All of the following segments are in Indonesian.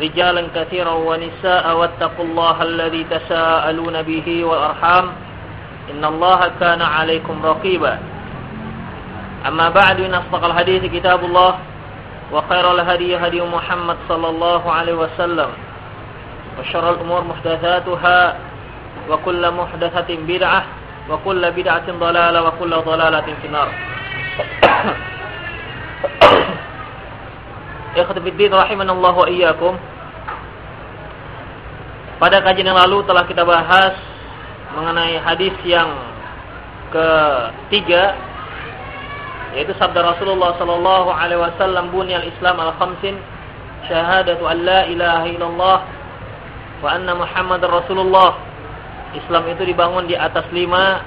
رجالا كثيرا ونساء واتقوا الله الذي تساءلون به والأرحام. إن الله كان عليكم رقيبا. أما بعد إن أصدق الحديث كتاب الله وخير الهدي هدي محمد صلى الله عليه وسلم وشر الأمور محدثاتها وكل محدثة بدعة وكل بدعة ضلالة وكل ضلالة في النار. Ikhtifiddin rahimanallahu wa iyyakum. Pada kajian yang lalu telah kita bahas mengenai hadis yang ketiga yaitu sabda Rasulullah sallallahu alaihi wasallam bunyal Islam al khamsin syahadatu an la ilaha illallah wa anna Muhammadar Rasulullah. Islam itu dibangun di atas lima.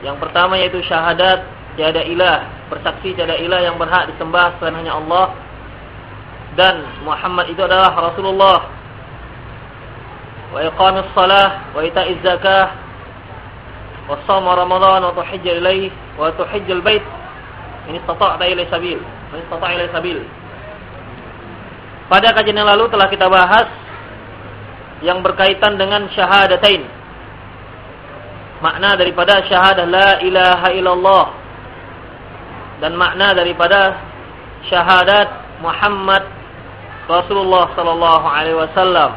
Yang pertama yaitu syahadat tiada ilah, bersaksi tiada ilah yang berhak disembah selain hanya Allah dan Muhammad itu adalah Rasulullah. Wa iqamis salah wa ita'iz zakah wa shaum ramadan wa tuhajj ilaih wa tuhajj bait in istata'ta ilaihi sabil. In istata'a ilaihi sabil. Pada kajian yang lalu telah kita bahas yang berkaitan dengan syahadatain. Makna daripada syahadah la ilaha illallah dan makna daripada syahadat Muhammad Rasulullah sallallahu alaihi wasallam.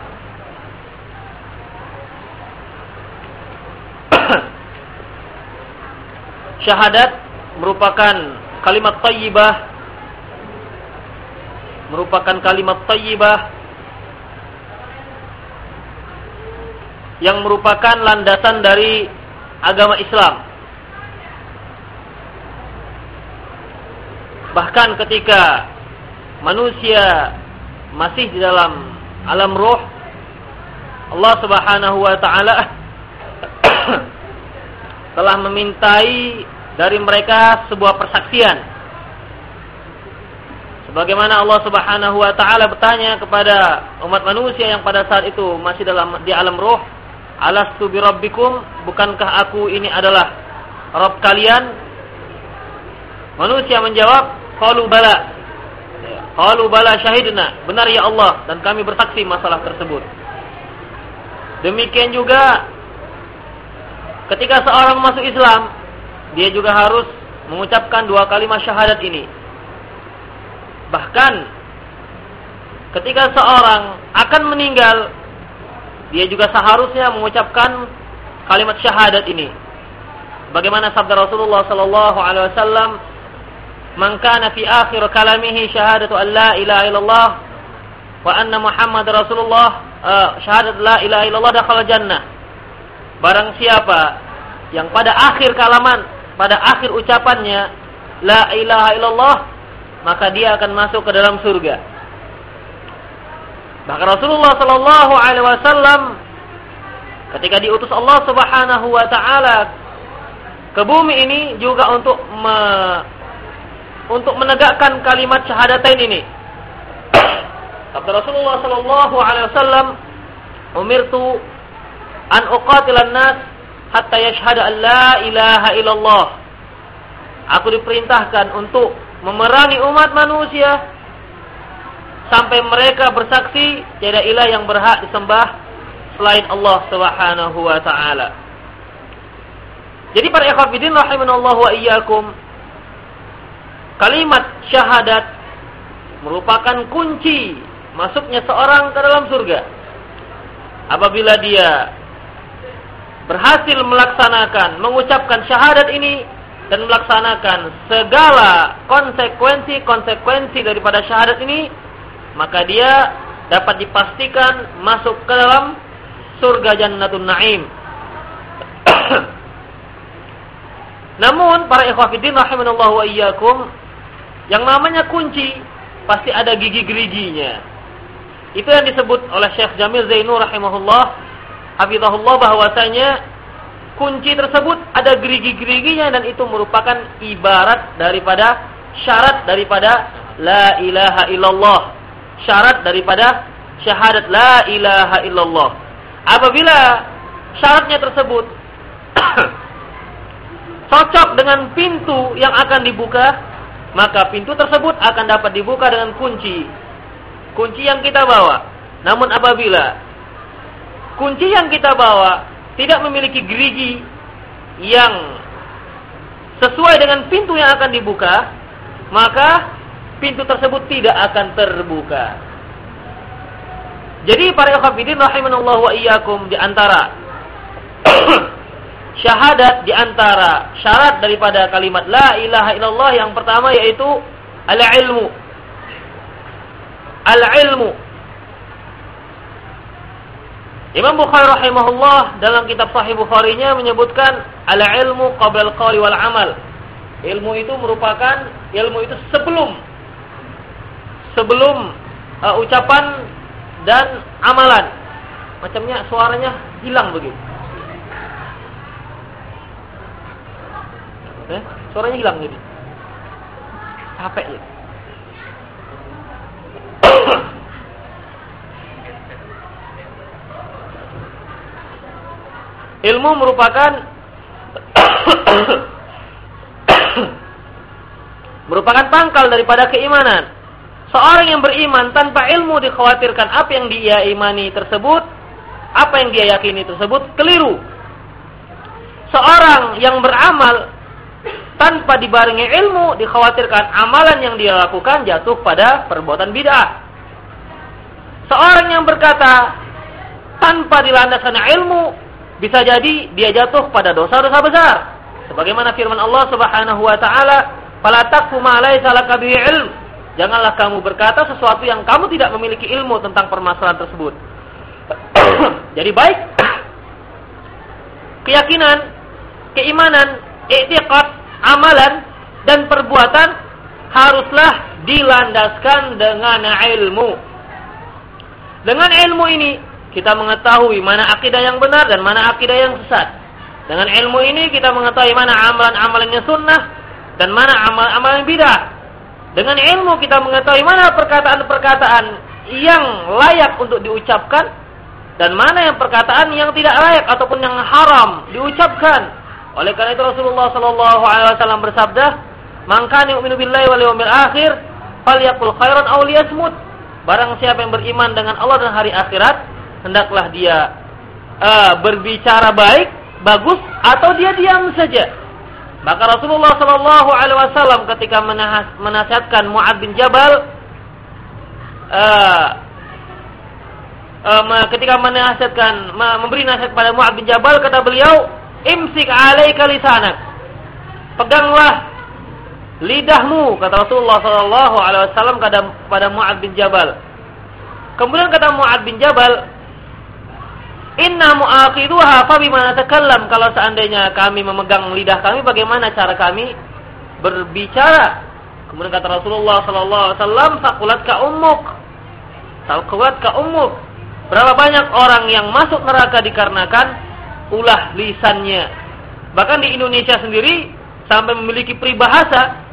Syahadat merupakan kalimat thayyibah merupakan kalimat thayyibah yang merupakan landasan dari agama Islam. Bahkan ketika manusia masih di dalam alam roh, Allah Subhanahu wa taala telah memintai dari mereka sebuah persaksian. Sebagaimana Allah Subhanahu wa taala bertanya kepada umat manusia yang pada saat itu masih dalam di alam roh, Alastu birabbikum, bukankah aku ini adalah Rabb kalian? Manusia menjawab, qalu bala. Qalu bala syahidna, benar ya Allah dan kami bersaksi masalah tersebut. Demikian juga ketika seorang masuk Islam, dia juga harus mengucapkan dua kalimat syahadat ini. Bahkan ketika seorang akan meninggal dia juga seharusnya mengucapkan kalimat syahadat ini. Bagaimana sabda Rasulullah sallallahu alaihi wasallam, "Man kana fi akhir kalamihi syahadatu an la ilaha illallah wa anna Muhammad Rasulullah, uh, syahadat la ilaha illallah dakhala jannah." Barang siapa yang pada akhir kalaman, pada akhir ucapannya la ilaha illallah, maka dia akan masuk ke dalam surga. Bahkan Rasulullah Sallallahu Alaihi Wasallam ketika diutus Allah Subhanahu Wa Taala ke bumi ini juga untuk me, untuk menegakkan kalimat syahadatain ini. Kata Rasulullah Sallallahu Alaihi Wasallam, "Umirtu an uqatilan nas hatta yashhadu an la ilaha illallah." Aku diperintahkan untuk memerangi umat manusia sampai mereka bersaksi tiada ilah yang berhak disembah selain Allah Subhanahu wa taala. Jadi para ikhwatiddin rahimanallahu wa iyyakum kalimat syahadat merupakan kunci masuknya seorang ke dalam surga. Apabila dia berhasil melaksanakan, mengucapkan syahadat ini dan melaksanakan segala konsekuensi-konsekuensi daripada syahadat ini, maka dia dapat dipastikan masuk ke dalam surga Jannatun Naim. Namun para ikhwafidin rahimanallahu wa iyyakum yang namanya kunci pasti ada gigi-geriginya. Itu yang disebut oleh Syekh Jamil Zainur rahimahullah hafizahullah bahwasanya kunci tersebut ada gerigi-geriginya dan itu merupakan ibarat daripada syarat daripada la ilaha illallah. Syarat daripada syahadat la ilaha illallah. Apabila syaratnya tersebut cocok dengan pintu yang akan dibuka, maka pintu tersebut akan dapat dibuka dengan kunci. Kunci yang kita bawa. Namun apabila kunci yang kita bawa tidak memiliki gerigi yang sesuai dengan pintu yang akan dibuka, maka pintu tersebut tidak akan terbuka. Jadi para ikhwatiddin rahimanallahu wa iyyakum di antara syahadat di antara syarat daripada kalimat la ilaha illallah yang pertama yaitu al-ilmu. Al-ilmu. Imam Bukhari rahimahullah dalam kitab Sahih Bukharinya menyebutkan al-ilmu qabla al-qawli wal amal. Ilmu itu merupakan ilmu itu sebelum sebelum uh, ucapan dan amalan. Macamnya suaranya hilang begitu. Eh, suaranya hilang jadi. Capek ya. Ilmu merupakan merupakan pangkal daripada keimanan. Seorang yang beriman tanpa ilmu dikhawatirkan apa yang dia imani tersebut, apa yang dia yakini tersebut keliru. Seorang yang beramal tanpa dibarengi ilmu dikhawatirkan amalan yang dia lakukan jatuh pada perbuatan bid'ah. Seorang yang berkata tanpa dilandaskan ilmu bisa jadi dia jatuh pada dosa-dosa besar. Sebagaimana firman Allah Subhanahu wa taala, "Fala taqfu ma laysa laka ilm." Janganlah kamu berkata sesuatu yang kamu tidak memiliki ilmu tentang permasalahan tersebut. jadi baik keyakinan, keimanan, i'tiqad amalan dan perbuatan haruslah dilandaskan dengan ilmu. Dengan ilmu ini kita mengetahui mana akidah yang benar dan mana akidah yang sesat. Dengan ilmu ini kita mengetahui mana amalan-amalannya sunnah dan mana amal-amalan bidah. Dengan ilmu kita mengetahui mana perkataan-perkataan yang layak untuk diucapkan dan mana yang perkataan yang tidak layak ataupun yang haram diucapkan oleh karena itu Rasulullah sallallahu alaihi wasallam bersabda, "Man kana yu'minu billahi wal yawmil akhir, falyaqul khairan aw liyasmut." Barang siapa yang beriman dengan Allah dan hari akhirat, hendaklah dia uh, berbicara baik, bagus atau dia diam saja. Maka Rasulullah sallallahu alaihi wasallam ketika menasihatkan Muad bin Jabal uh, ketika menasihatkan memberi nasihat pada Muad bin Jabal kata beliau imsik alaika lisanak. Peganglah lidahmu kata Rasulullah sallallahu alaihi wasallam kepada Muad bin Jabal. Kemudian kata Muad bin Jabal, "Inna mu'aqiduha fa bima natakallam." Kalau seandainya kami memegang lidah kami, bagaimana cara kami berbicara? Kemudian kata Rasulullah sallallahu alaihi wasallam, "Faqulat ka ummuk." Faqulat ka ummuk. Berapa banyak orang yang masuk neraka dikarenakan ulah lisannya. Bahkan di Indonesia sendiri sampai memiliki peribahasa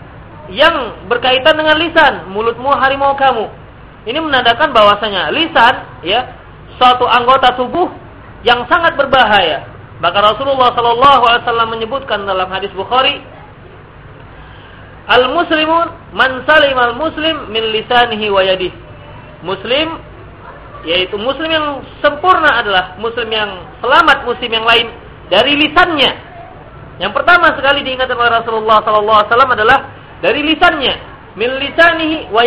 yang berkaitan dengan lisan, mulutmu harimau kamu. Ini menandakan bahwasanya lisan ya suatu anggota tubuh yang sangat berbahaya. Maka Rasulullah Shallallahu Alaihi Wasallam menyebutkan dalam hadis Bukhari, al muslimun man salim al muslim min lisanihi wa yadihi. Muslim yaitu muslim yang sempurna adalah muslim yang selamat muslim yang lain dari lisannya. Yang pertama sekali diingatkan oleh Rasulullah wasallam adalah dari lisannya, min lisanihi wa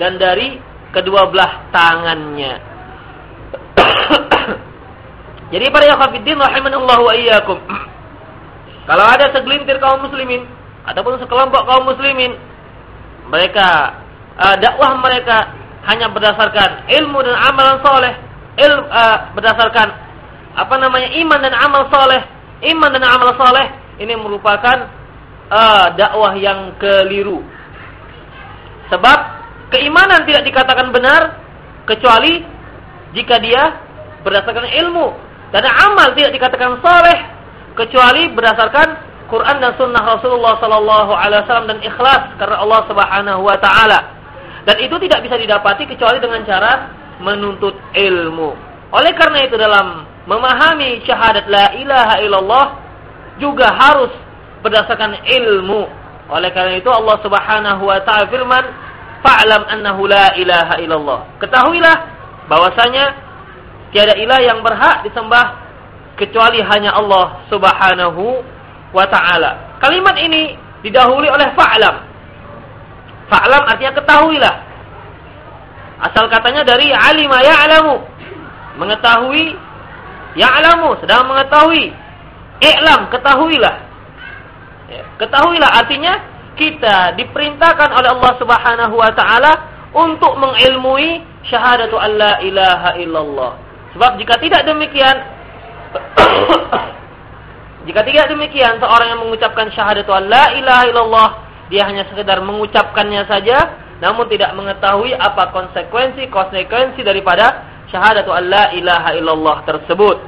dan dari kedua belah tangannya. Jadi para yakhafiddin rahimanallahu wa iyyakum. Kalau ada segelintir kaum muslimin ataupun sekelompok kaum muslimin mereka uh, dakwah mereka hanya berdasarkan ilmu dan amalan soleh, il, uh, berdasarkan apa namanya iman dan amal soleh, iman dan amal soleh ini merupakan uh, dakwah yang keliru. Sebab keimanan tidak dikatakan benar kecuali jika dia berdasarkan ilmu dan amal tidak dikatakan soleh kecuali berdasarkan Quran dan Sunnah Rasulullah Sallallahu Alaihi Wasallam dan ikhlas karena Allah Subhanahu Wa Taala. Dan itu tidak bisa didapati kecuali dengan cara menuntut ilmu. Oleh karena itu dalam memahami syahadat la ilaha illallah juga harus berdasarkan ilmu. Oleh karena itu Allah Subhanahu wa taala firman, "Fa'lam annahu la ilaha illallah." Ketahuilah bahwasanya tiada ilah yang berhak disembah kecuali hanya Allah Subhanahu wa taala. Kalimat ini didahului oleh fa'lam. Fa'lam artinya ketahuilah. Asal katanya dari alima ya'lamu. Mengetahui ya'lamu, sedang mengetahui. I'lam, ketahuilah. Ya, ketahuilah artinya kita diperintahkan oleh Allah Subhanahu wa taala untuk mengilmui syahadatu alla ilaha illallah. Sebab jika tidak demikian Jika tidak demikian, seorang yang mengucapkan syahadat la ilaha illallah, dia hanya sekedar mengucapkannya saja, namun tidak mengetahui apa konsekuensi-konsekuensi daripada syahadat la ilaha illallah tersebut.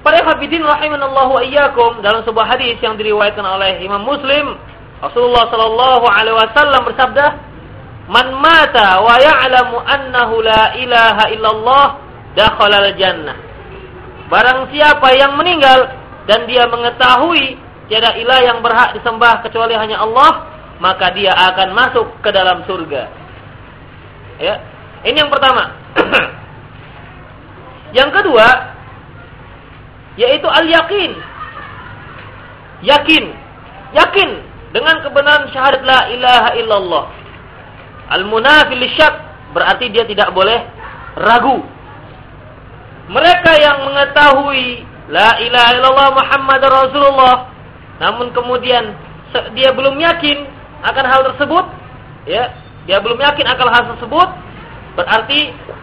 Para hafidin rahimanallahu iyyakum dalam sebuah hadis yang diriwayatkan oleh Imam Muslim, Rasulullah sallallahu alaihi wasallam bersabda, "Man mata wa ya'lamu annahu la ilaha illallah dakhala al-jannah." Barang siapa yang meninggal dan dia mengetahui tiada ilah yang berhak disembah kecuali hanya Allah, maka dia akan masuk ke dalam surga. Ya. Ini yang pertama. yang kedua yaitu al-yakin. Yakin. Yakin dengan kebenaran syahadat la ilaha illallah. Al-munafil syak berarti dia tidak boleh ragu mereka yang mengetahui la ilaha illallah Muhammad Rasulullah namun kemudian dia belum yakin akan hal tersebut ya dia belum yakin akan hal tersebut berarti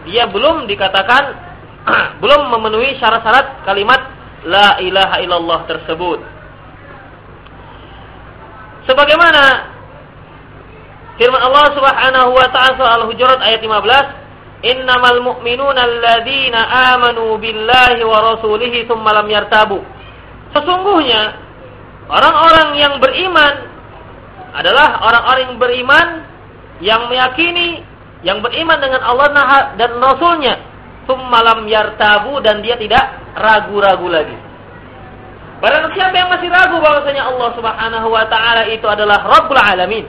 dia belum dikatakan belum memenuhi syarat-syarat kalimat la ilaha illallah tersebut sebagaimana firman Allah Subhanahu wa taala Al-Hujurat ayat 15 innamal mu'minuna alladzina amanu billahi wa rasulihi thumma lam yartabu. Sesungguhnya orang-orang yang beriman adalah orang-orang yang beriman yang meyakini yang beriman dengan Allah dan Rasulnya thumma lam yartabu dan dia tidak ragu-ragu lagi. Barang siapa yang masih ragu bahwasanya Allah Subhanahu wa taala itu adalah Rabbul Alamin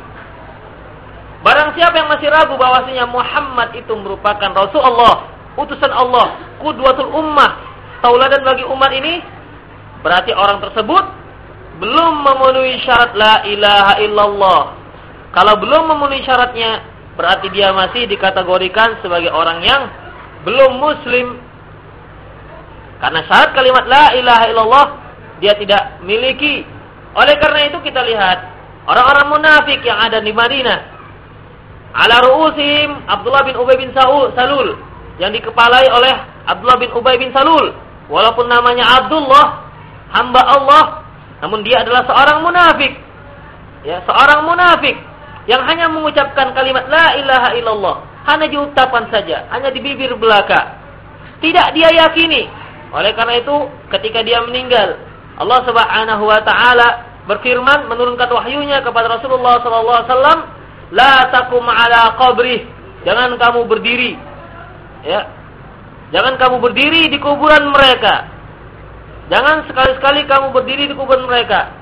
Barang siapa yang masih ragu bahwasanya Muhammad itu merupakan Rasul Allah, utusan Allah, kudwatul ummah, tauladan bagi umat ini, berarti orang tersebut belum memenuhi syarat la ilaha illallah. Kalau belum memenuhi syaratnya, berarti dia masih dikategorikan sebagai orang yang belum muslim. Karena syarat kalimat la ilaha illallah dia tidak miliki. Oleh karena itu kita lihat orang-orang munafik yang ada di Madinah Ala ru'usihim Abdullah bin Ubay bin Salul yang dikepalai oleh Abdullah bin Ubay bin Salul. Walaupun namanya Abdullah, hamba Allah, namun dia adalah seorang munafik. Ya, seorang munafik yang hanya mengucapkan kalimat la ilaha illallah, hanya di ucapan saja, hanya di bibir belaka. Tidak dia yakini. Oleh karena itu, ketika dia meninggal, Allah Subhanahu wa taala berfirman menurunkan wahyunya kepada Rasulullah sallallahu alaihi wasallam La takum ala qabri. Jangan kamu berdiri. Ya. Jangan kamu berdiri di kuburan mereka. Jangan sekali-sekali kamu berdiri di kuburan mereka.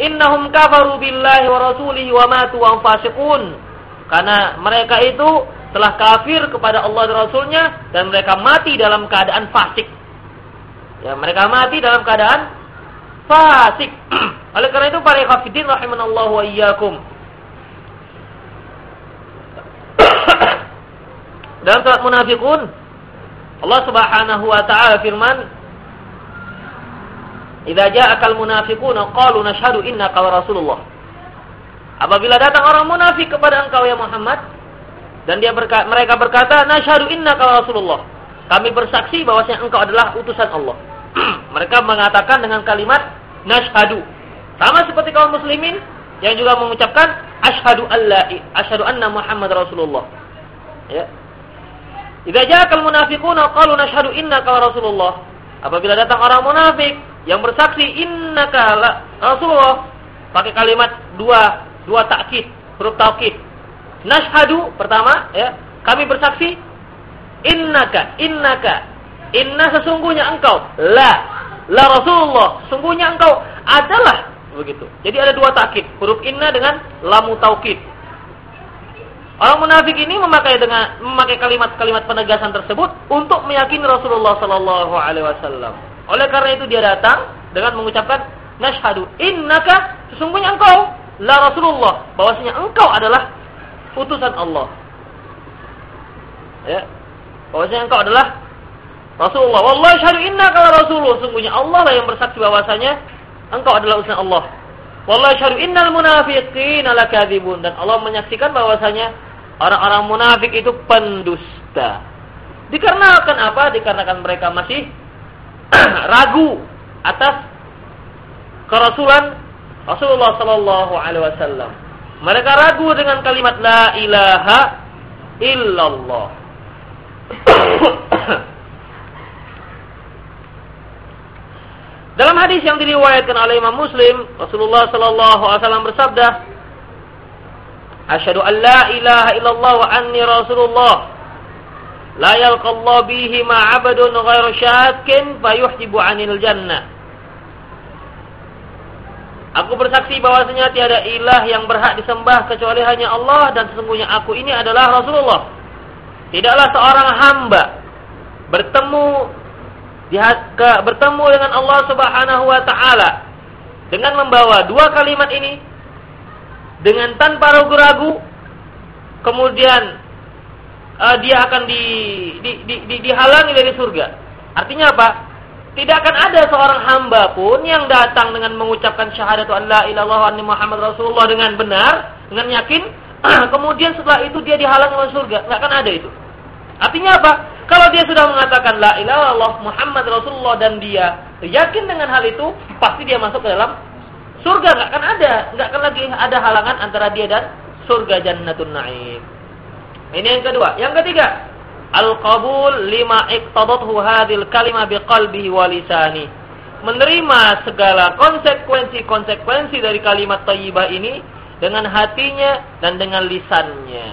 Innahum kafaru billahi wa rasulihi wa matu wa fasiqun. Karena mereka itu telah kafir kepada Allah dan Rasulnya dan mereka mati dalam keadaan fasik. Ya, mereka mati dalam keadaan fasik. Oleh karena itu para hafidin rahimanallahu wa iyyakum. Dalam surat Munafikun Allah Subhanahu wa taala firman Idza ja'akal munafiquna qalu nashhadu innaka rasulullah. Apabila datang orang munafik kepada engkau ya Muhammad dan dia berka mereka berkata nashhadu innaka rasulullah. Kami bersaksi bahwasanya engkau adalah utusan Allah. Mereka mengatakan dengan kalimat nashhadu. Sama seperti kaum muslimin yang juga mengucapkan asyhadu alla asyhadu anna Muhammad rasulullah. Ya. Idza ja'akal munafiquna qalu nashhadu innaka rasulullah. Apabila datang orang munafik yang bersaksi innaka rasulullah pakai kalimat dua dua takkid, huruf taukid. Nashhadu pertama ya, kami bersaksi innaka innaka inna sesungguhnya engkau la la rasulullah sesungguhnya engkau adalah begitu. Jadi ada dua takkid, huruf inna dengan lamu taukid. Orang munafik ini memakai dengan memakai kalimat-kalimat penegasan tersebut untuk meyakini Rasulullah Sallallahu Alaihi Wasallam. Oleh karena itu dia datang dengan mengucapkan nashhadu innaka sesungguhnya engkau la Rasulullah bahwasanya engkau adalah utusan Allah. Ya. Bahwasanya engkau adalah Rasulullah. Wallahi syahadu innaka la Rasulullah. Sesungguhnya Allah lah yang bersaksi bahwasanya engkau adalah utusan Allah. Wallahi syahadu innal munafiqina lakadzibun dan Allah menyaksikan bahwasanya Orang-orang munafik itu pendusta. Dikarenakan apa? Dikarenakan mereka masih ragu atas kerasulan Rasulullah sallallahu alaihi wasallam. Mereka ragu dengan kalimat la ilaha illallah. Dalam hadis yang diriwayatkan oleh Imam Muslim, Rasulullah sallallahu alaihi wasallam bersabda, Asyhadu an la ilaha illallah wa anni rasulullah. La yalqallahu bihi ma 'abdun ghairu syakin fayuhjibu 'anil jannah. Aku bersaksi bahwasanya tiada ilah yang berhak disembah kecuali hanya Allah dan sesungguhnya aku ini adalah Rasulullah. Tidaklah seorang hamba bertemu ke, bertemu dengan Allah Subhanahu wa taala dengan membawa dua kalimat ini dengan tanpa ragu-ragu kemudian uh, dia akan di, di, di, di, dihalangi dari surga. Artinya apa? Tidak akan ada seorang hamba pun yang datang dengan mengucapkan syahadatu an la Muhammad Rasulullah dengan benar, dengan yakin, kemudian setelah itu dia dihalangi dari surga. Tidak akan ada itu. Artinya apa? Kalau dia sudah mengatakan la ilaha illallah Muhammad Rasulullah dan dia yakin dengan hal itu, pasti dia masuk ke dalam Surga nggak akan ada, nggak akan lagi ada halangan antara dia dan surga jannatun naim. Ini yang kedua. Yang ketiga, al-qabul lima iqtadathu hadhil kalimah biqalbihi wa lisani. Menerima segala konsekuensi-konsekuensi dari kalimat thayyibah ini dengan hatinya dan dengan lisannya.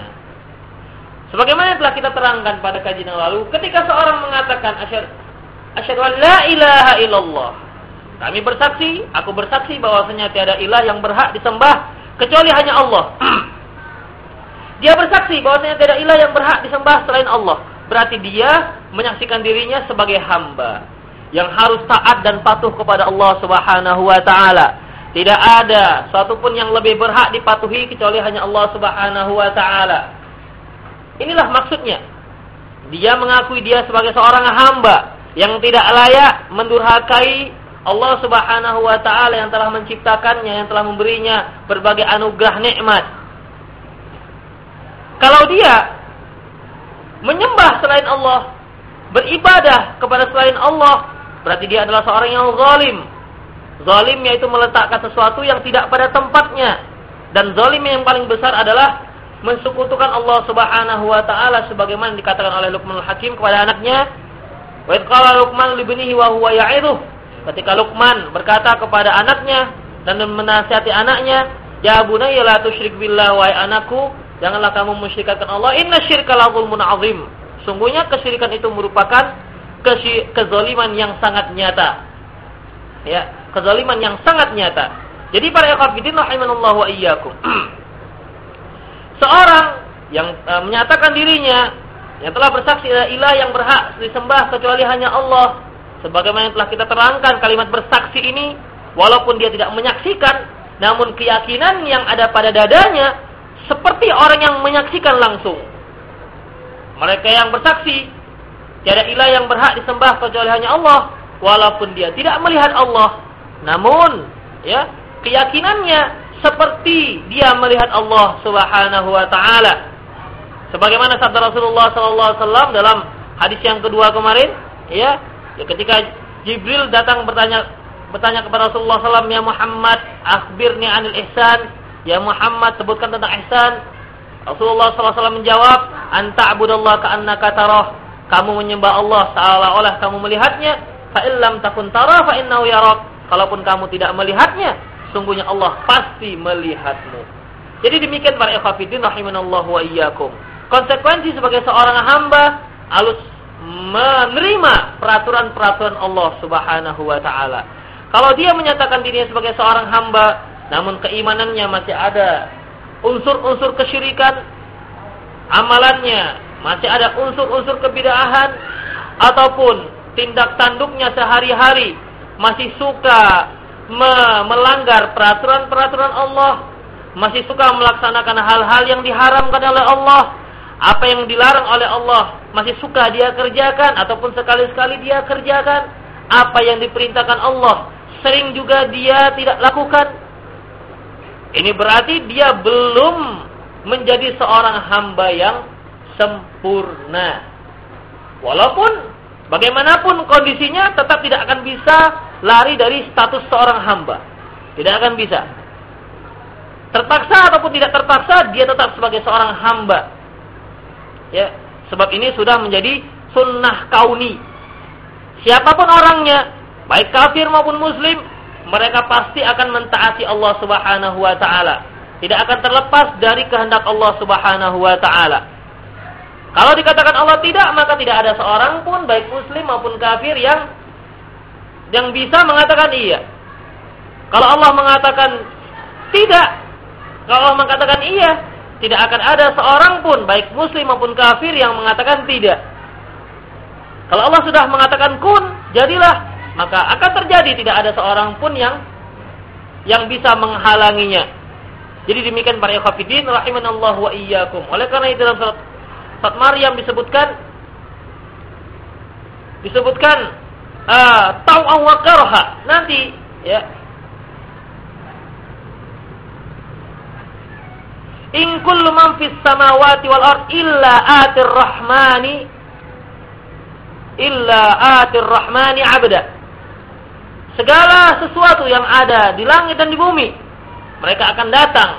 Sebagaimana telah kita terangkan pada kajian yang lalu, ketika seorang mengatakan asyhadu an la ilaha illallah kami bersaksi, aku bersaksi bahwasanya tiada ilah yang berhak disembah kecuali hanya Allah. dia bersaksi bahwasanya tiada ilah yang berhak disembah selain Allah. Berarti dia menyaksikan dirinya sebagai hamba yang harus taat dan patuh kepada Allah Subhanahu wa taala. Tidak ada suatu pun yang lebih berhak dipatuhi kecuali hanya Allah Subhanahu wa taala. Inilah maksudnya. Dia mengakui dia sebagai seorang hamba yang tidak layak mendurhakai Allah Subhanahu wa taala yang telah menciptakannya, yang telah memberinya berbagai anugerah nikmat. Kalau dia menyembah selain Allah, beribadah kepada selain Allah, berarti dia adalah seorang yang zalim. Zalim yaitu meletakkan sesuatu yang tidak pada tempatnya. Dan zalim yang paling besar adalah mensekutukan Allah Subhanahu wa taala sebagaimana dikatakan oleh Luqmanul Hakim kepada anaknya, "Wa qala Luqman li ibnihi wa huwa ya'idhu Ketika Luqman berkata kepada anaknya dan menasihati anaknya, "Ya bunayya la tusyrik billah wa anakku, janganlah kamu musyrikkan Allah. Inna syirka la zulmun azim." Sungguhnya kesyirikan itu merupakan kezaliman yang sangat nyata. Ya, kezaliman yang sangat nyata. Jadi para ikhwatiddin rahimanallahu wa iyyakum. Seorang yang uh, menyatakan dirinya yang telah bersaksi ilah yang berhak disembah kecuali hanya Allah Sebagaimana yang telah kita terangkan kalimat bersaksi ini, walaupun dia tidak menyaksikan, namun keyakinan yang ada pada dadanya seperti orang yang menyaksikan langsung. Mereka yang bersaksi Tiada ilah yang berhak disembah kecuali hanya Allah, walaupun dia tidak melihat Allah. Namun, ya, keyakinannya seperti dia melihat Allah Subhanahu wa taala. Sebagaimana sabda Rasulullah sallallahu alaihi wasallam dalam hadis yang kedua kemarin, ya, ya ketika Jibril datang bertanya bertanya kepada Rasulullah SAW, Ya Muhammad, akhbirni anil ihsan. Ya Muhammad, sebutkan tentang ihsan. Rasulullah SAW menjawab, Anta abudallah ka'annaka tarah. Kamu menyembah Allah seolah-olah kamu melihatnya. Fa'illam takun tarah fa'innahu yarak. Kalaupun kamu tidak melihatnya, sungguhnya Allah pasti melihatmu. Jadi demikian para ikhwafidin rahimanallahu wa iyyakum. Konsekuensi sebagai seorang hamba harus menerima peraturan-peraturan Allah Subhanahu wa taala. Kalau dia menyatakan dirinya sebagai seorang hamba, namun keimanannya masih ada. Unsur-unsur kesyirikan, amalannya masih ada. Unsur-unsur kebidahan ataupun tindak tanduknya sehari-hari masih suka me melanggar peraturan-peraturan Allah, masih suka melaksanakan hal-hal yang diharamkan oleh Allah, apa yang dilarang oleh Allah masih suka dia kerjakan ataupun sekali-sekali dia kerjakan. Apa yang diperintahkan Allah sering juga dia tidak lakukan ini berarti dia belum menjadi seorang hamba yang sempurna. Walaupun bagaimanapun kondisinya tetap tidak akan bisa lari dari status seorang hamba. Tidak akan bisa. Terpaksa ataupun tidak terpaksa dia tetap sebagai seorang hamba. Ya, sebab ini sudah menjadi sunnah kauni. Siapa pun orangnya, baik kafir maupun muslim, mereka pasti akan mentaati Allah Subhanahu wa taala. Tidak akan terlepas dari kehendak Allah Subhanahu wa taala. Kalau dikatakan Allah tidak, maka tidak ada seorang pun baik muslim maupun kafir yang yang bisa mengatakan iya. Kalau Allah mengatakan tidak, kalau Allah mengatakan iya, tidak akan ada seorang pun baik muslim maupun kafir yang mengatakan tidak. Kalau Allah sudah mengatakan kun, jadilah, maka akan terjadi tidak ada seorang pun yang yang bisa menghalanginya. Jadi demikian para ikhwatiddin rahimanallahu wa iyyakum. Oleh karena itu dalam surat, surat Maryam disebutkan disebutkan uh, wa karha. Nanti ya In kullu man fis samawati wal ard illa atir rahmani illa atir rahmani abda. Segala sesuatu yang ada di langit dan di bumi, mereka akan datang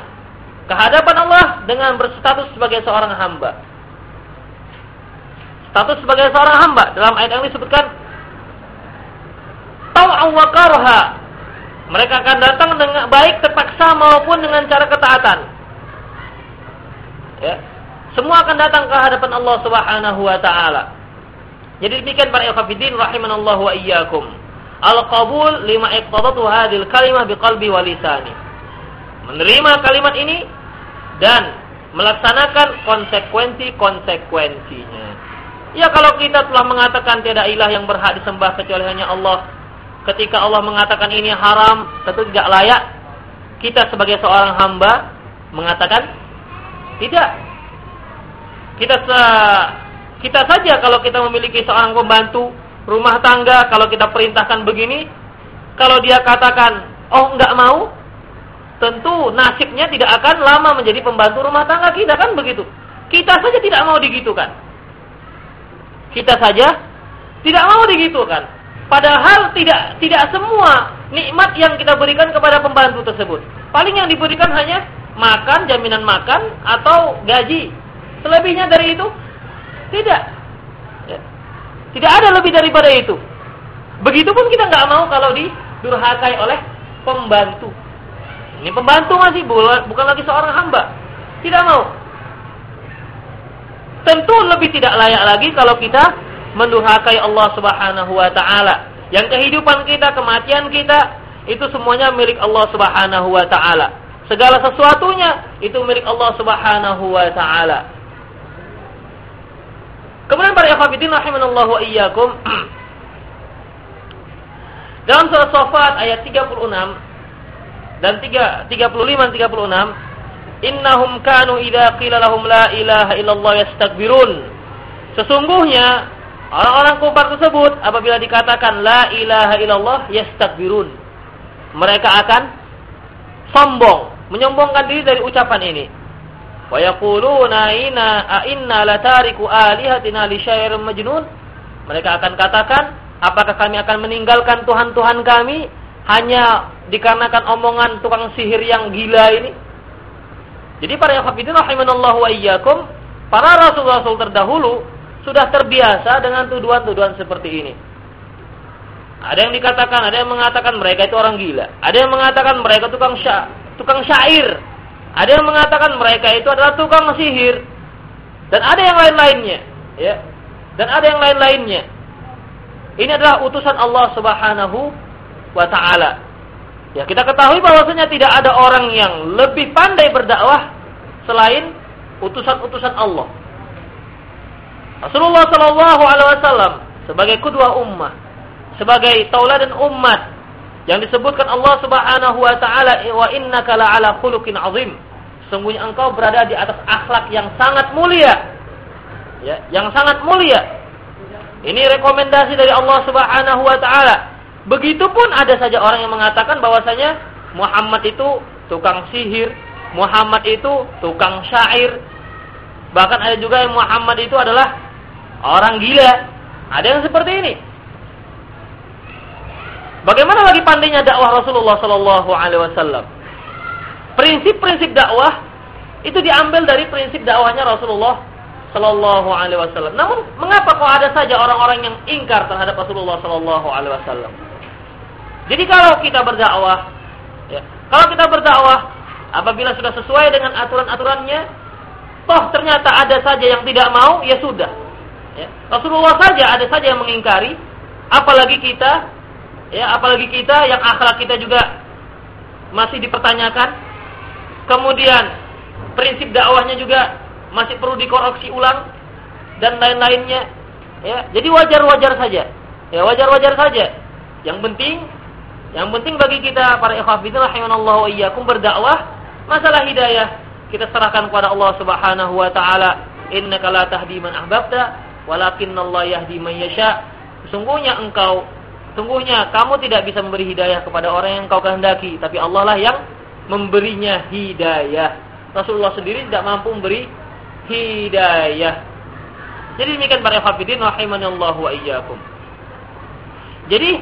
ke hadapan Allah dengan berstatus sebagai seorang hamba. Status sebagai seorang hamba dalam ayat yang disebutkan tau'an wa. Mereka akan datang dengan baik terpaksa maupun dengan cara ketaatan. Ya. Semua akan datang ke hadapan Allah Subhanahu wa taala. Jadi demikian para ikhwatiddin rahimanallahu wa iyyakum. Al-qabul lima iqtadatu hadhil kalimah biqalbi wa lisani. Menerima kalimat ini dan melaksanakan konsekuensi-konsekuensinya. Ya kalau kita telah mengatakan tiada ilah yang berhak disembah kecuali hanya Allah. Ketika Allah mengatakan ini haram, tentu tidak layak kita sebagai seorang hamba mengatakan tidak. Kita kita saja kalau kita memiliki seorang pembantu rumah tangga, kalau kita perintahkan begini, kalau dia katakan, "Oh, enggak mau," tentu nasibnya tidak akan lama menjadi pembantu rumah tangga kita kan begitu. Kita saja tidak mau digitukan. Kita saja tidak mau digitukan. Padahal tidak tidak semua nikmat yang kita berikan kepada pembantu tersebut. Paling yang diberikan hanya makan, jaminan makan atau gaji. Selebihnya dari itu tidak. Tidak ada lebih daripada itu. Begitupun kita nggak mau kalau didurhakai oleh pembantu. Ini pembantu masih bukan lagi seorang hamba. Tidak mau. Tentu lebih tidak layak lagi kalau kita mendurhakai Allah Subhanahu wa taala. Yang kehidupan kita, kematian kita itu semuanya milik Allah Subhanahu wa taala. Segala sesuatunya itu milik Allah Subhanahu wa taala. Kemudian para ikhwatiddin rahimanallahu wa iyyakum dalam surah Safat ayat 36 dan 3 35 36 innahum kanu idza qila lahum la ilaha illallah yastakbirun sesungguhnya Orang-orang kufar tersebut apabila dikatakan la ilaha illallah yastakbirun. Mereka akan sombong, menyombongkan diri dari ucapan ini. Wa yaquluna inna latariku alihatina li majnun. Mereka akan katakan, apakah kami akan meninggalkan tuhan-tuhan kami hanya dikarenakan omongan tukang sihir yang gila ini? Jadi para hafidin rahimanallahu wa iyyakum, para rasul-rasul terdahulu sudah terbiasa dengan tuduhan-tuduhan seperti ini. Ada yang dikatakan, ada yang mengatakan mereka itu orang gila. Ada yang mengatakan mereka tukang sya, tukang syair. Ada yang mengatakan mereka itu adalah tukang sihir. Dan ada yang lain-lainnya, ya. Dan ada yang lain-lainnya. Ini adalah utusan Allah Subhanahu wa taala. Ya, kita ketahui bahwasanya tidak ada orang yang lebih pandai berdakwah selain utusan-utusan Allah. Rasulullah Shallallahu Alaihi Wasallam sebagai kedua ummah, sebagai tauladan umat yang disebutkan Allah Subhanahu Wa Taala wa inna kala ala khuluqin azim. Sungguhnya engkau berada di atas akhlak yang sangat mulia, ya, yang sangat mulia. Ini rekomendasi dari Allah Subhanahu Wa Taala. Begitupun ada saja orang yang mengatakan bahwasanya Muhammad itu tukang sihir, Muhammad itu tukang syair. Bahkan ada juga yang Muhammad itu adalah orang gila. Ada yang seperti ini. Bagaimana lagi pandainya dakwah Rasulullah Sallallahu Alaihi Wasallam? Prinsip-prinsip dakwah itu diambil dari prinsip dakwahnya Rasulullah Sallallahu Alaihi Wasallam. Namun mengapa kok ada saja orang-orang yang ingkar terhadap Rasulullah Sallallahu Alaihi Wasallam? Jadi kalau kita berdakwah, ya, kalau kita berdakwah, apabila sudah sesuai dengan aturan-aturannya, toh ternyata ada saja yang tidak mau, ya sudah, Ya. Rasulullah saja ada saja yang mengingkari, apalagi kita, ya, apalagi kita yang akhlak kita juga masih dipertanyakan. Kemudian prinsip dakwahnya juga masih perlu dikoreksi ulang dan lain-lainnya. Ya, jadi wajar-wajar saja. Ya, wajar-wajar saja. Yang penting yang penting bagi kita para ikhwatiddin rahimanallahu wa iyyakum berdakwah masalah hidayah kita serahkan kepada Allah Subhanahu wa taala. Innaka la tahdi man ahbabta Allah yahdi man yasha. Sesungguhnya engkau sungguhnya kamu tidak bisa memberi hidayah kepada orang yang engkau kehendaki, tapi Allah lah yang memberinya hidayah. Rasulullah sendiri tidak mampu memberi hidayah. Jadi demikian para hafidin rahimanallahu wa iyyakum. Jadi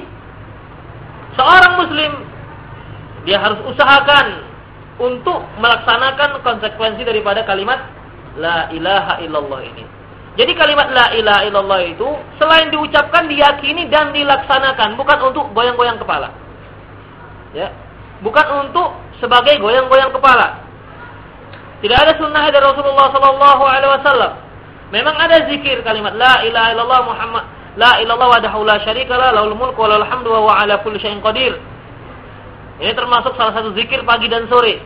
seorang muslim dia harus usahakan untuk melaksanakan konsekuensi daripada kalimat la ilaha illallah ini. Jadi kalimat la ilaha illallah itu selain diucapkan diyakini dan dilaksanakan, bukan untuk goyang-goyang kepala. Ya. Bukan untuk sebagai goyang-goyang kepala. Tidak ada sunnah dari Rasulullah sallallahu alaihi wasallam. Memang ada zikir kalimat la ilaha illallah Muhammad la ilallah wahdahu la syarikalah lahul mulku wa lahul hamdu wa ala kulli syai'in qadir. Ini termasuk salah satu zikir pagi dan sore.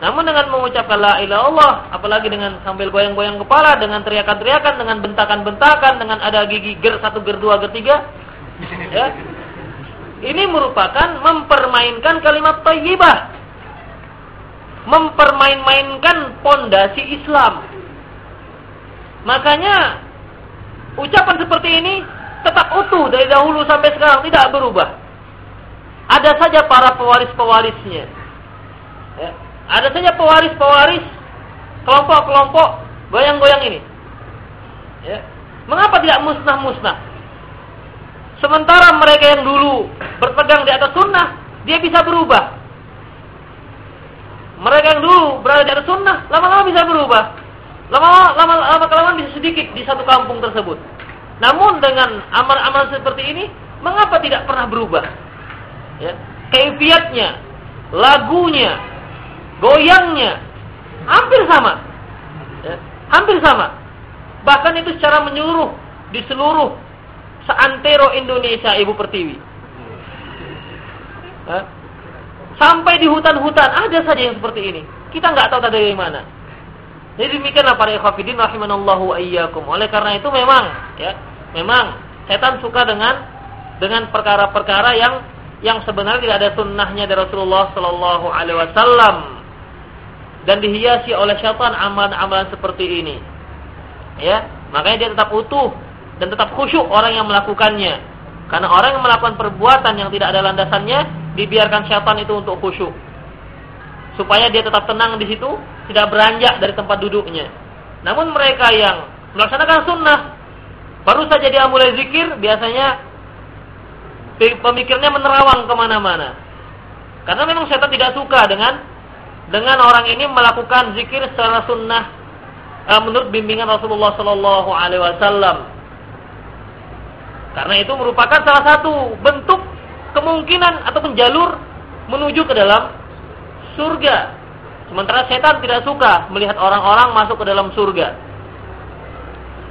Namun dengan mengucapkan la ilaha Allah, apalagi dengan sambil goyang-goyang kepala, dengan teriakan-teriakan, dengan bentakan-bentakan, dengan ada gigi ger satu, ger dua, ger tiga, ya, ini merupakan mempermainkan kalimat thayyibah. Mempermain-mainkan pondasi Islam. Makanya ucapan seperti ini tetap utuh dari dahulu sampai sekarang tidak berubah. Ada saja para pewaris-pewarisnya. Ya ada saja pewaris-pewaris kelompok-kelompok goyang-goyang ini. Ya. Mengapa tidak musnah-musnah? Sementara mereka yang dulu berpegang di atas sunnah, dia bisa berubah. Mereka yang dulu berada di atas sunnah, lama-lama bisa berubah. Lama-lama lama kelamaan bisa sedikit di satu kampung tersebut. Namun dengan amal-amal seperti ini, mengapa tidak pernah berubah? Ya. Kaifiatnya, lagunya, goyangnya hampir sama. Ya, hampir sama. Bahkan itu secara menyeluruh di seluruh seantero Indonesia Ibu Pertiwi. Ya. Sampai di hutan-hutan ada saja yang seperti ini. Kita nggak tahu dari mana. Jadi demikianlah para ikhwafidin rahimanallahu ayyakum. Oleh karena itu memang ya, memang setan suka dengan dengan perkara-perkara yang yang sebenarnya tidak ada sunnahnya dari Rasulullah Sallallahu Alaihi Wasallam dan dihiasi oleh syaitan amalan-amalan seperti ini. Ya, makanya dia tetap utuh dan tetap khusyuk orang yang melakukannya. Karena orang yang melakukan perbuatan yang tidak ada landasannya, dibiarkan syaitan itu untuk khusyuk. Supaya dia tetap tenang di situ, tidak beranjak dari tempat duduknya. Namun mereka yang melaksanakan sunnah, baru saja dia mulai zikir, biasanya pemikirnya menerawang ke mana-mana. Karena memang syaitan tidak suka dengan dengan orang ini melakukan zikir secara sunnah uh, menurut bimbingan Rasulullah Sallallahu Alaihi Wasallam. Karena itu merupakan salah satu bentuk kemungkinan ataupun jalur menuju ke dalam surga. Sementara setan tidak suka melihat orang-orang masuk ke dalam surga.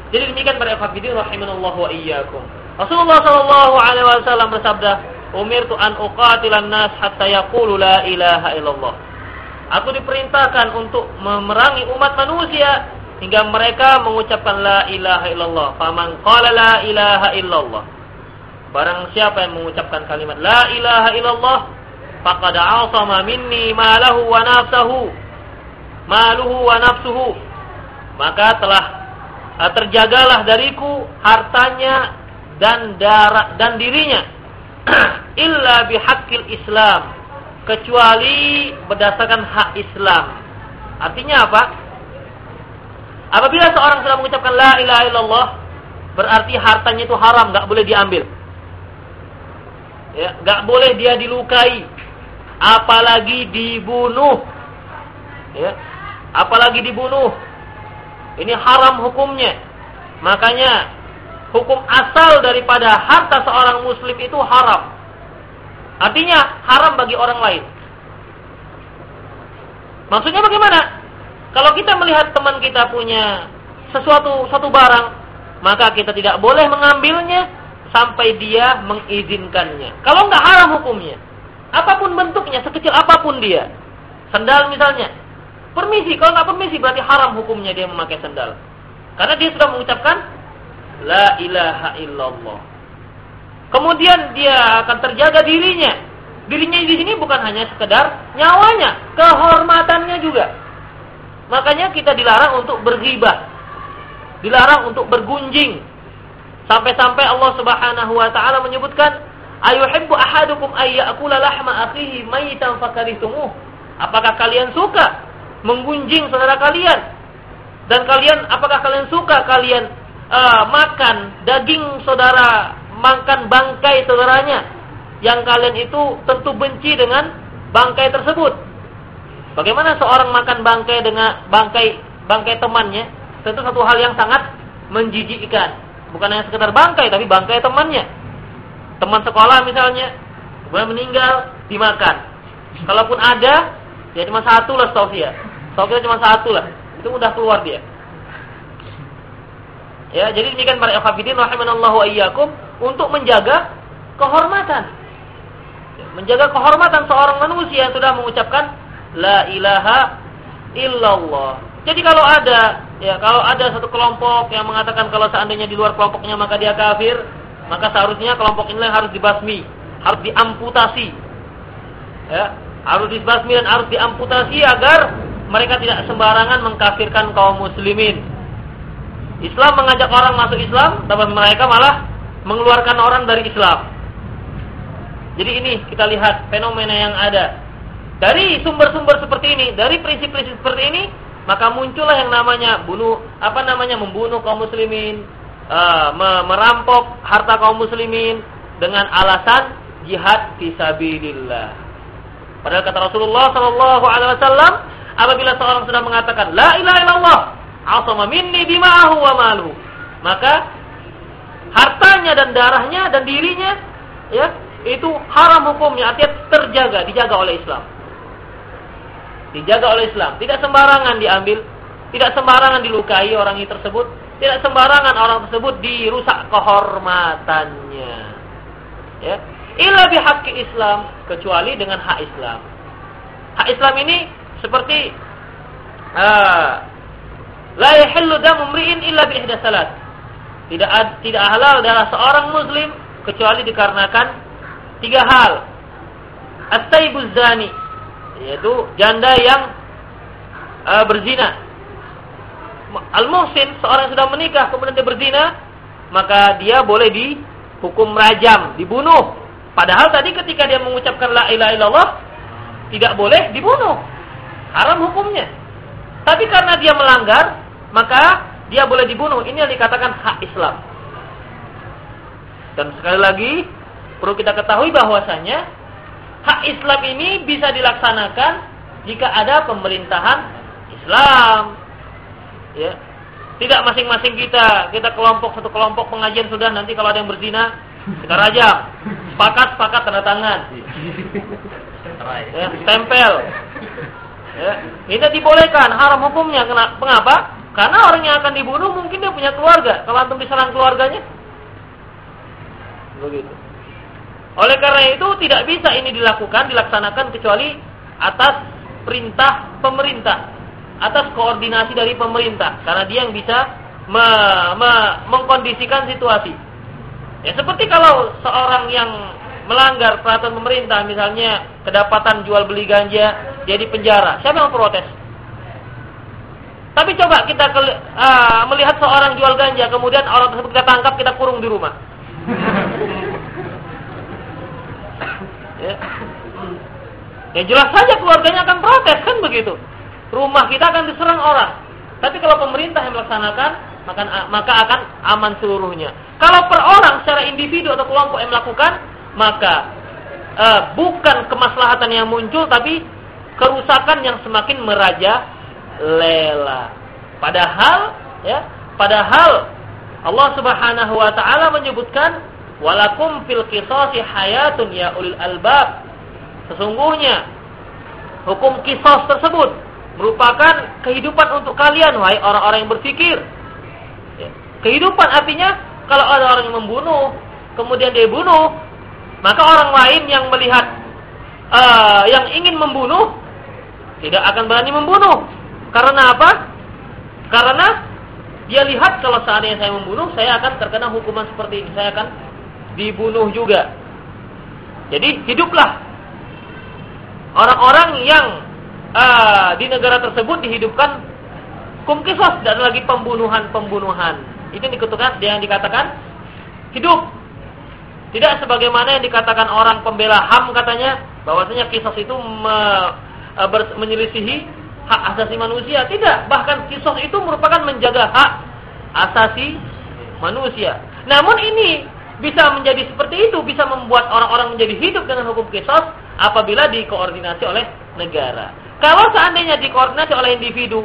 Jadi demikian para ikhwatiddin rahimanallah wa iyyakum. Rasulullah sallallahu alaihi wasallam bersabda, "Umirtu an uqatilan nas hatta yaqulu la ilaha illallah." Aku diperintahkan untuk memerangi umat manusia hingga mereka mengucapkan la ilaha illallah. Faman qala la ilaha illallah. Barang siapa yang mengucapkan kalimat la ilaha illallah, faqad asama minni malahu wa nafsuhu. Maluhu wa nafsuhu. Maka telah eh, terjagalah dariku hartanya dan darah dan dirinya illa bihaqqil Islam kecuali berdasarkan hak Islam. Artinya apa? Apabila seorang sudah mengucapkan la ilaha illallah, berarti hartanya itu haram, nggak boleh diambil. Ya, nggak boleh dia dilukai, apalagi dibunuh. Ya, apalagi dibunuh. Ini haram hukumnya. Makanya hukum asal daripada harta seorang muslim itu haram. Artinya haram bagi orang lain. Maksudnya bagaimana? Kalau kita melihat teman kita punya sesuatu satu barang, maka kita tidak boleh mengambilnya sampai dia mengizinkannya. Kalau nggak haram hukumnya. Apa pun bentuknya, sekecil apa pun dia. Sendal misalnya. Permisi, kalau nggak permisi berarti haram hukumnya dia memakai sendal. Karena dia sudah mengucapkan La ilaha illallah. Kemudian dia akan terjaga dirinya. Dirinya di sini bukan hanya sekedar nyawanya, kehormatannya juga. Makanya kita dilarang untuk berghibah. Dilarang untuk bergunjing. Sampai-sampai Allah Subhanahu wa taala menyebutkan, "Ayuhibbu ahadukum ay ya'kula lahma akhihi mayitan fakarihtumuh?" Apakah kalian suka menggunjing saudara kalian? Dan kalian apakah kalian suka kalian uh, makan daging saudara, makan bangkai saudaranya yang kalian itu tentu benci dengan bangkai tersebut? Bagaimana seorang makan bangkai dengan bangkai bangkai temannya? Tentu satu hal yang sangat menjijikkan. Bukan hanya sekedar bangkai, tapi bangkai temannya. Teman sekolah misalnya, kemudian meninggal, dimakan. Kalaupun ada, ya cuma satu lah Sofia. Sofia cuma satu lah. Itu mudah keluar dia. Ya, jadi ini kan para ikhwatiddin rahimanallahu wa iyyakum untuk menjaga kehormatan. Menjaga kehormatan seorang manusia yang sudah mengucapkan la ilaha illallah. Jadi kalau ada ya kalau ada satu kelompok yang mengatakan kalau seandainya di luar kelompoknya maka dia kafir, maka seharusnya kelompok ini harus dibasmi, harus diamputasi. Ya, harus dibasmi dan harus diamputasi agar mereka tidak sembarangan mengkafirkan kaum muslimin. Islam mengajak orang masuk Islam, tapi mereka malah mengeluarkan orang dari Islam. Jadi ini kita lihat fenomena yang ada dari sumber-sumber seperti ini, dari prinsip-prinsip seperti ini, maka muncullah yang namanya bunuh apa namanya membunuh kaum muslimin, uh, merampok harta kaum muslimin dengan alasan jihad fisabilillah. Padahal kata Rasulullah sallallahu alaihi wasallam, apabila seorang sudah mengatakan la ilaha illallah, asama minni dima'ahu wa maluhu, maka hartanya dan darahnya dan dirinya ya itu haram hukumnya artinya terjaga dijaga oleh Islam dijaga oleh Islam. Tidak sembarangan diambil, tidak sembarangan dilukai orang itu tersebut, tidak sembarangan orang tersebut dirusak kehormatannya. Ya. Illa bihaqqi Islam kecuali dengan hak Islam. Hak Islam ini seperti uh, la yahillu damu mri'in illa bi salat. Tidak tidak halal darah seorang muslim kecuali dikarenakan tiga hal. At-taibuz zani, yaitu janda yang uh, berzina. Al-muhsin seorang yang sudah menikah kemudian dia berzina, maka dia boleh dihukum rajam, dibunuh. Padahal tadi ketika dia mengucapkan la ilaha illallah tidak boleh dibunuh. Haram hukumnya. Tapi karena dia melanggar, maka dia boleh dibunuh. Ini yang dikatakan hak Islam. Dan sekali lagi perlu kita ketahui bahwasanya hak Islam ini bisa dilaksanakan jika ada pemerintahan Islam. Ya. Tidak masing-masing kita, kita kelompok satu kelompok pengajian sudah nanti kalau ada yang berzina kita rajam. Sepakat, sepakat tanda tangan. Ya, tempel. Ya, ini dibolehkan, haram hukumnya. Kenapa? Karena orang yang akan dibunuh mungkin dia punya keluarga. Kalau antum diserang keluarganya, begitu. Oleh karena itu tidak bisa ini dilakukan, dilaksanakan kecuali atas perintah pemerintah, atas koordinasi dari pemerintah. Karena dia yang bisa me, me, mengkondisikan situasi. Ya seperti kalau seorang yang melanggar peraturan pemerintah, misalnya kedapatan jual beli ganja, dia di penjara. Siapa yang protes? Tapi coba kita ke, uh, melihat seorang jual ganja, kemudian orang tersebut kita tangkap, kita kurung di rumah. ya. ya jelas saja keluarganya akan protes kan begitu. Rumah kita akan diserang orang. Tapi kalau pemerintah yang melaksanakan, maka maka akan aman seluruhnya. Kalau per orang secara individu atau kelompok yang melakukan, maka uh, bukan kemaslahatan yang muncul, tapi kerusakan yang semakin meraja lela. Padahal ya, padahal Allah Subhanahu wa taala menyebutkan walakum fil qisasi hayatun ya ulil albab. Sesungguhnya hukum kisos tersebut merupakan kehidupan untuk kalian wahai orang-orang yang berpikir. Ya. Kehidupan artinya kalau ada orang yang membunuh, kemudian dia bunuh, maka orang lain yang melihat uh, yang ingin membunuh tidak akan berani membunuh. Karena apa? Karena dia lihat kalau seandainya saya membunuh, saya akan terkena hukuman seperti ini. Saya akan dibunuh juga. Jadi hiduplah orang-orang yang uh, di negara tersebut dihidupkan kumkisos dan lagi pembunuhan-pembunuhan. Itu yang dikatakan, yang dikatakan hidup. Tidak sebagaimana yang dikatakan orang pembela HAM katanya bahwasanya kisos itu me, e, menyelisihi hak asasi manusia. Tidak, bahkan kisos itu merupakan menjaga hak asasi manusia. Namun ini bisa menjadi seperti itu, bisa membuat orang-orang menjadi hidup dengan hukum kisos apabila dikoordinasi oleh negara. Kalau seandainya dikoordinasi oleh individu,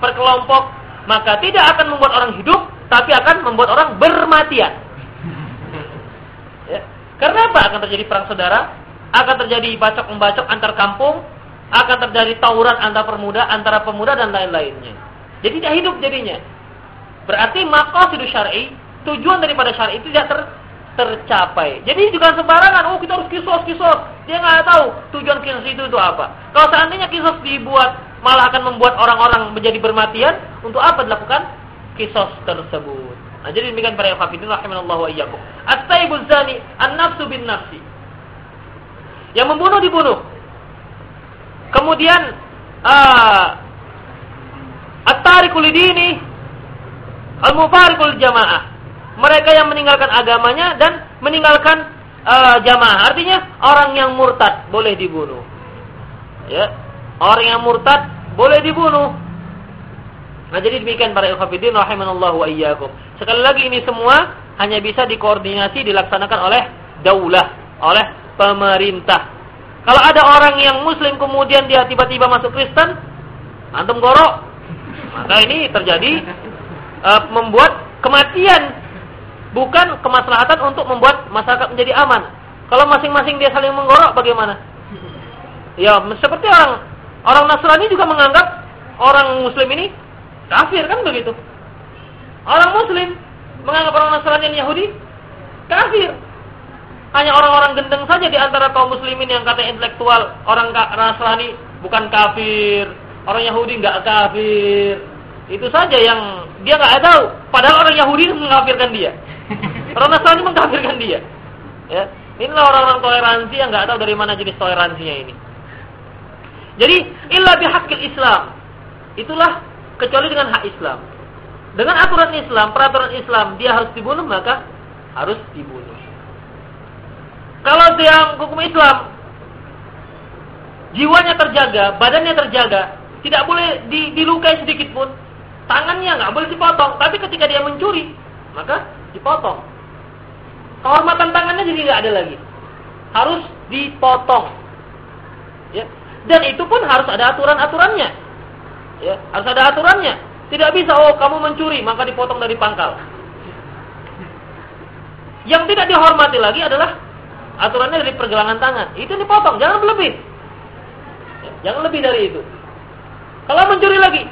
per kelompok, maka tidak akan membuat orang hidup, tapi akan membuat orang bermatian. Ya. Karena apa? Akan terjadi perang saudara, akan terjadi bacok-membacok antar kampung, akan terjadi tawuran antara pemuda, antara pemuda dan lain-lainnya. Jadi tidak hidup jadinya. Berarti maqasidus syar'i, tujuan daripada syar'i itu tidak ter, tercapai. Jadi juga sembarangan, oh kita harus kisos-kisos. Dia nggak tahu tujuan kisos itu itu apa. Kalau seandainya kisos dibuat malah akan membuat orang-orang menjadi bermatian, untuk apa dilakukan kisos tersebut? Nah, jadi demikian para hafidin rahimanallahu wa iyyakum. At-taibuz zani an-nafsu bin nafsi. Yang membunuh dibunuh, Kemudian uh, at-tarikul dini al-mufarikul jamaah. Mereka yang meninggalkan agamanya dan meninggalkan uh, jamaah. Artinya orang yang murtad boleh dibunuh. Ya. Orang yang murtad boleh dibunuh. Nah, jadi demikian para ikhwatiddin rahimanallahu wa iyyakum. Sekali lagi ini semua hanya bisa dikoordinasi dilaksanakan oleh daulah, oleh pemerintah. Kalau ada orang yang muslim kemudian dia tiba-tiba masuk Kristen, antum gorok, maka ini terjadi uh, membuat kematian bukan kemaslahatan untuk membuat masyarakat menjadi aman. Kalau masing-masing dia saling menggorok bagaimana? Ya, seperti orang orang Nasrani juga menganggap orang muslim ini kafir kan begitu. Orang muslim menganggap orang Nasrani yang Yahudi kafir. Hanya orang-orang gendeng saja di antara kaum muslimin yang kata intelektual orang Nasrani bukan kafir, orang Yahudi nggak kafir. Itu saja yang dia nggak tahu. Padahal orang Yahudi mengkafirkan dia. Orang Nasrani mengkafirkan dia. Ya. Inilah orang-orang toleransi yang nggak tahu dari mana jenis toleransinya ini. Jadi illa bihaqil Islam. Itulah kecuali dengan hak Islam. dengan aturan Islam, peraturan Islam, dia harus dibunuh maka harus dibunuh. Kalau dia hukum Islam, jiwanya terjaga, badannya terjaga, tidak boleh dilukai sedikit pun, tangannya nggak boleh dipotong. Tapi ketika dia mencuri, maka dipotong. Kehormatan tangannya jadi tidak ada lagi. Harus dipotong. Ya. Dan itu pun harus ada aturan-aturannya. Ya, harus ada aturannya. Tidak bisa, oh kamu mencuri, maka dipotong dari pangkal. Yang tidak dihormati lagi adalah aturannya dari pergelangan tangan. Itu dipotong, jangan lebih. Ya, jangan lebih dari itu. Kalau mencuri lagi,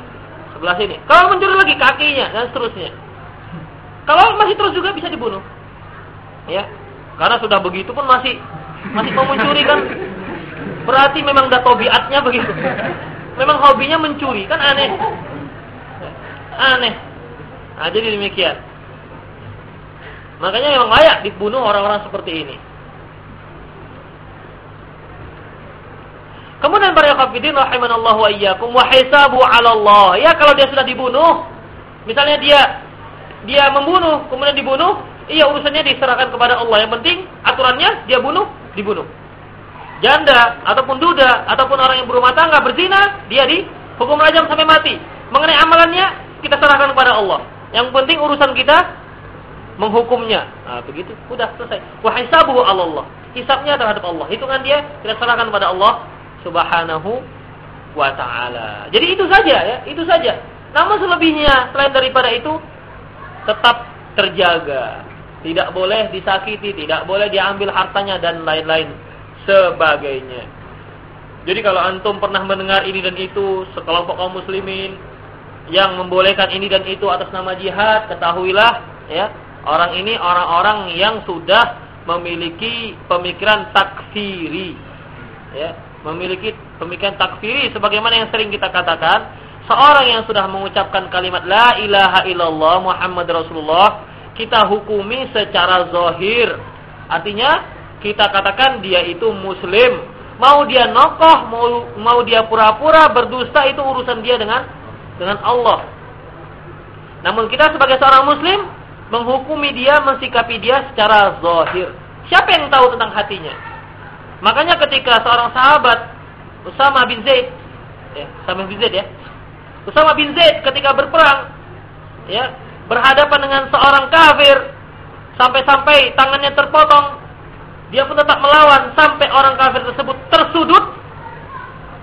sebelah sini. Kalau mencuri lagi, kakinya, dan seterusnya. Kalau masih terus juga bisa dibunuh. Ya, karena sudah begitu pun masih masih mau mencuri kan berarti memang udah tobiatnya begitu. Memang hobinya mencuri, kan aneh. Aneh. Nah, jadi demikian. Makanya memang layak dibunuh orang-orang seperti ini. Kemudian para khafidin rahimanallahu wa iyyakum wa hisabu 'ala Allah. Ya kalau dia sudah dibunuh, misalnya dia dia membunuh, kemudian dibunuh, iya urusannya diserahkan kepada Allah. Yang penting aturannya dia bunuh, dibunuh. Janda ataupun duda ataupun orang yang berumah tangga berzina, dia dihukum rajam sampai mati. Mengenai amalannya kita serahkan kepada Allah. Yang penting urusan kita menghukumnya. Nah, begitu, sudah selesai. Wa hisabuhu Allah. Hisabnya terhadap Allah. Hitungan dia kita serahkan kepada Allah Subhanahu wa taala. Jadi itu saja ya, itu saja. Namun selebihnya selain daripada itu tetap terjaga. Tidak boleh disakiti, tidak boleh diambil hartanya dan lain-lain sebagainya. Jadi kalau antum pernah mendengar ini dan itu sekelompok kaum muslimin yang membolehkan ini dan itu atas nama jihad, ketahuilah ya, orang ini orang-orang yang sudah memiliki pemikiran takfiri. Ya, memiliki pemikiran takfiri sebagaimana yang sering kita katakan, seorang yang sudah mengucapkan kalimat la ilaha illallah Muhammad Rasulullah, kita hukumi secara zahir. Artinya kita katakan dia itu muslim. Mau dia nokoh, mau mau dia pura-pura berdusta itu urusan dia dengan dengan Allah. Namun kita sebagai seorang muslim menghukumi dia, mensikapi dia secara zahir. Siapa yang tahu tentang hatinya? Makanya ketika seorang sahabat Usama bin Zaid, ya, Usama bin Zaid ya. Usama bin Zaid ketika berperang ya, berhadapan dengan seorang kafir sampai-sampai tangannya terpotong, dia pun tetap melawan sampai orang kafir tersebut tersudut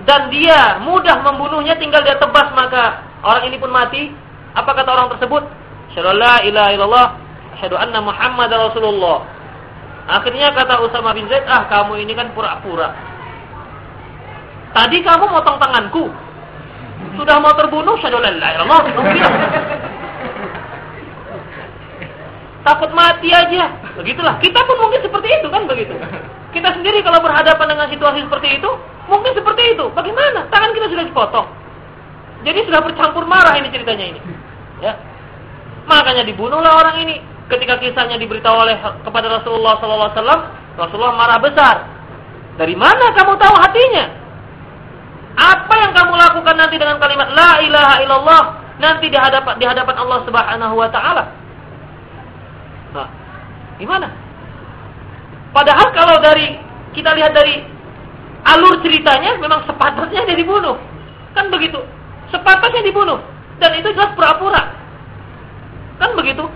dan dia mudah membunuhnya tinggal dia tebas maka orang ini pun mati. Apa kata orang tersebut? Syadallah la ilaha illallah anna muhammad rasulullah. Akhirnya kata Usama bin Zaid ah kamu ini kan pura-pura. Tadi kamu motong tanganku. Sudah mau terbunuh syahadu la ilaha illallah takut mati aja begitulah kita pun mungkin seperti itu kan begitu kita sendiri kalau berhadapan dengan situasi seperti itu Mungkin seperti itu. Bagaimana? Tangan kita sudah dipotong. Jadi sudah bercampur marah ini ceritanya ini. Ya. Makanya dibunuhlah orang ini. Ketika kisahnya diberitahu oleh kepada Rasulullah SAW, Rasulullah marah besar. Dari mana kamu tahu hatinya? Apa yang kamu lakukan nanti dengan kalimat La ilaha illallah nanti di hadapan di hadapan Allah Subhanahu Wa Taala? Nah, gimana? Padahal kalau dari kita lihat dari alur ceritanya memang sepatutnya dia dibunuh. Kan begitu. Sepatutnya dibunuh. Dan itu jelas pura-pura. Kan begitu.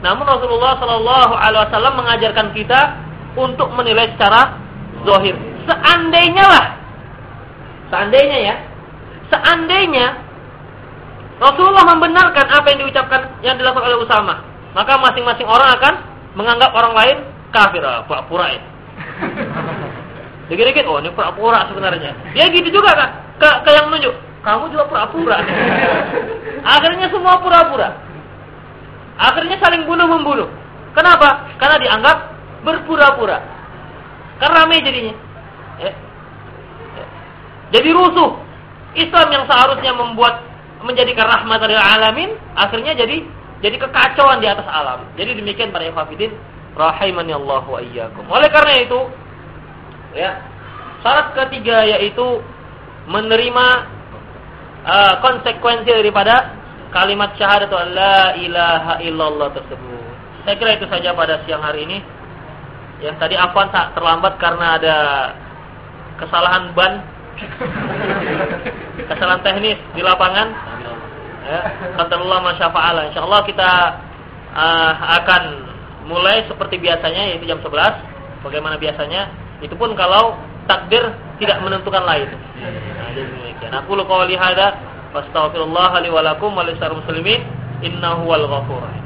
Namun Rasulullah Shallallahu Alaihi Wasallam mengajarkan kita untuk menilai secara zohir. Seandainya lah, seandainya ya, seandainya Rasulullah membenarkan apa yang diucapkan yang dilakukan oleh Usama, maka masing-masing orang akan menganggap orang lain kafir, ah, pura-pura ini. Dikit-dikit, oh ini pura-pura sebenarnya. Dia gitu juga kan? Ke, ke yang menunjuk. Kamu juga pura-pura. Akhirnya semua pura-pura. Akhirnya saling bunuh-membunuh. Kenapa? Karena dianggap berpura-pura. Karena rame jadinya. Ya. Ya. Jadi rusuh. Islam yang seharusnya membuat menjadikan rahmat dari alamin, akhirnya jadi jadi kekacauan di atas alam. Jadi demikian para ikhwafidin rahimani Allah wa iyyakum. Oleh karena itu, Ya. Syarat ketiga yaitu menerima uh, konsekuensi daripada kalimat syahadat la ilaha illallah tersebut. Saya kira itu saja pada siang hari ini. Yang tadi afwan tak terlambat karena ada kesalahan ban, kesalahan teknis di lapangan. Ya, Allah masyafa'ala. Insyaallah kita uh, akan mulai seperti biasanya yaitu jam 11 bagaimana biasanya itu pun kalau takdir tidak menentukan lain. Nah. Aku lu qawli hada fastaghfirullah li muslimin innahu wal ghafur